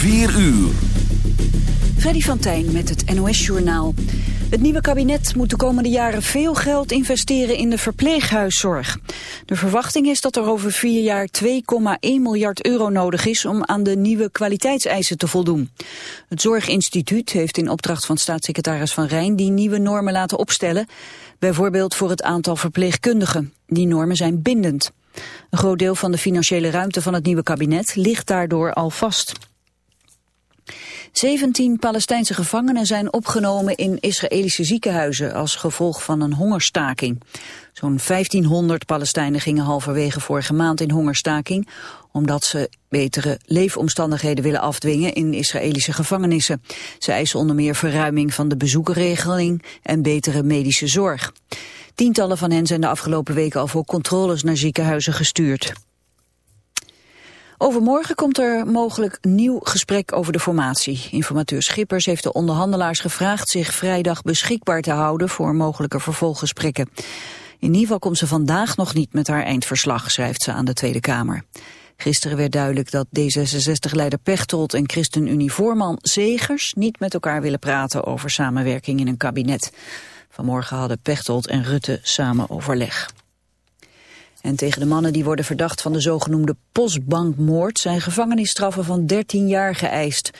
4 uur. Freddy van Tijn met het NOS-journaal. Het nieuwe kabinet moet de komende jaren veel geld investeren in de verpleeghuiszorg. De verwachting is dat er over vier jaar 2,1 miljard euro nodig is om aan de nieuwe kwaliteitseisen te voldoen. Het Zorginstituut heeft in opdracht van staatssecretaris Van Rijn die nieuwe normen laten opstellen. Bijvoorbeeld voor het aantal verpleegkundigen. Die normen zijn bindend. Een groot deel van de financiële ruimte van het nieuwe kabinet ligt daardoor al vast. 17 Palestijnse gevangenen zijn opgenomen in Israëlische ziekenhuizen als gevolg van een hongerstaking. Zo'n 1500 Palestijnen gingen halverwege vorige maand in hongerstaking omdat ze betere leefomstandigheden willen afdwingen in Israëlische gevangenissen. Ze eisen onder meer verruiming van de bezoekerregeling en betere medische zorg. Tientallen van hen zijn de afgelopen weken al voor controles naar ziekenhuizen gestuurd. Overmorgen komt er mogelijk nieuw gesprek over de formatie. Informateur Schippers heeft de onderhandelaars gevraagd zich vrijdag beschikbaar te houden voor mogelijke vervolggesprekken. In ieder geval komt ze vandaag nog niet met haar eindverslag, schrijft ze aan de Tweede Kamer. Gisteren werd duidelijk dat D66-leider Pechtold en ChristenUnie-voorman Zegers niet met elkaar willen praten over samenwerking in een kabinet. Vanmorgen hadden Pechtold en Rutte samen overleg. En tegen de mannen die worden verdacht van de zogenoemde postbankmoord zijn gevangenisstraffen van 13 jaar geëist.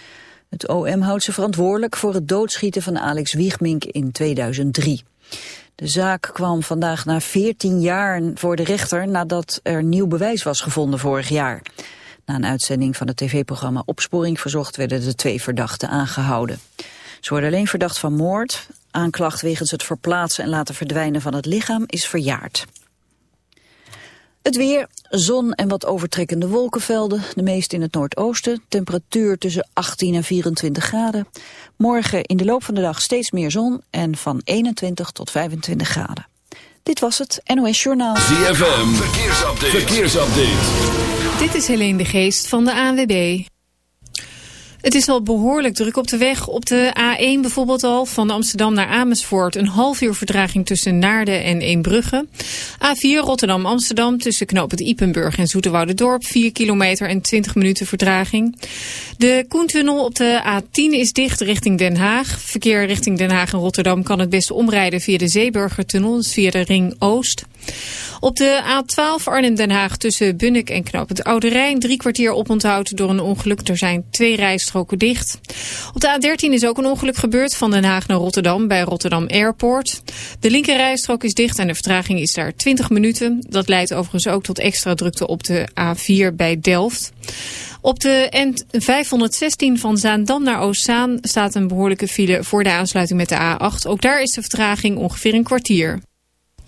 Het OM houdt ze verantwoordelijk voor het doodschieten van Alex Wiegmink in 2003. De zaak kwam vandaag na 14 jaar voor de rechter nadat er nieuw bewijs was gevonden vorig jaar. Na een uitzending van het tv-programma Opsporing Verzocht werden de twee verdachten aangehouden. Ze worden alleen verdacht van moord. Aanklacht wegens het verplaatsen en laten verdwijnen van het lichaam is verjaard. Het weer, zon en wat overtrekkende wolkenvelden, de meeste in het noordoosten. Temperatuur tussen 18 en 24 graden. Morgen in de loop van de dag steeds meer zon en van 21 tot 25 graden. Dit was het NOS Journaal. ZFM, verkeersupdate. verkeersupdate. Dit is Helene de Geest van de ANWB. Het is al behoorlijk druk op de weg. Op de A1 bijvoorbeeld al, van Amsterdam naar Amersfoort... een half uur verdraging tussen Naarden en Eembrugge. A4 Rotterdam-Amsterdam tussen knooppunt Ipenburg en Dorp 4 kilometer en 20 minuten verdraging. De Koentunnel op de A10 is dicht richting Den Haag. Verkeer richting Den Haag en Rotterdam kan het beste omrijden... via de Zeeburgertunnel, dus via de Ring Oost... Op de A12 Arnhem-Den Haag tussen Bunnik en Knoopend Oude Rijn... drie kwartier oponthoud door een ongeluk. Er zijn twee rijstroken dicht. Op de A13 is ook een ongeluk gebeurd van Den Haag naar Rotterdam... bij Rotterdam Airport. De linkerrijstrook is dicht en de vertraging is daar 20 minuten. Dat leidt overigens ook tot extra drukte op de A4 bij Delft. Op de N516 van Zaandam naar Oostzaan staat een behoorlijke file voor de aansluiting met de A8. Ook daar is de vertraging ongeveer een kwartier.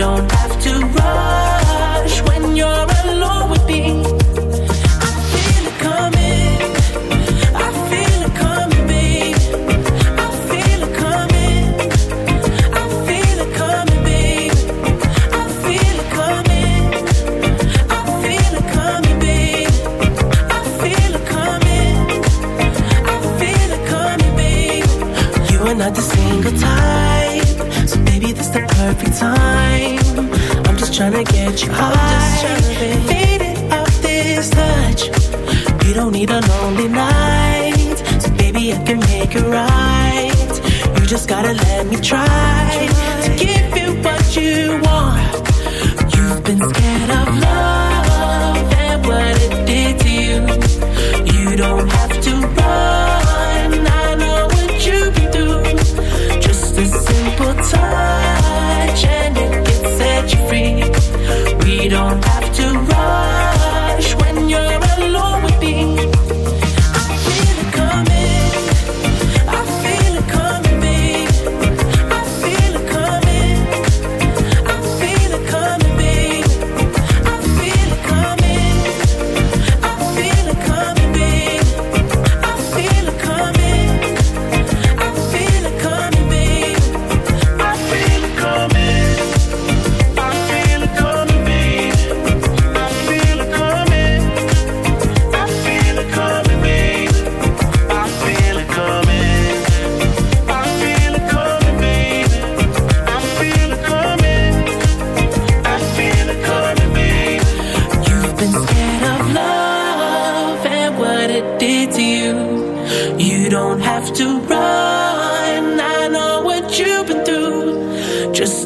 don't have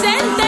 presente.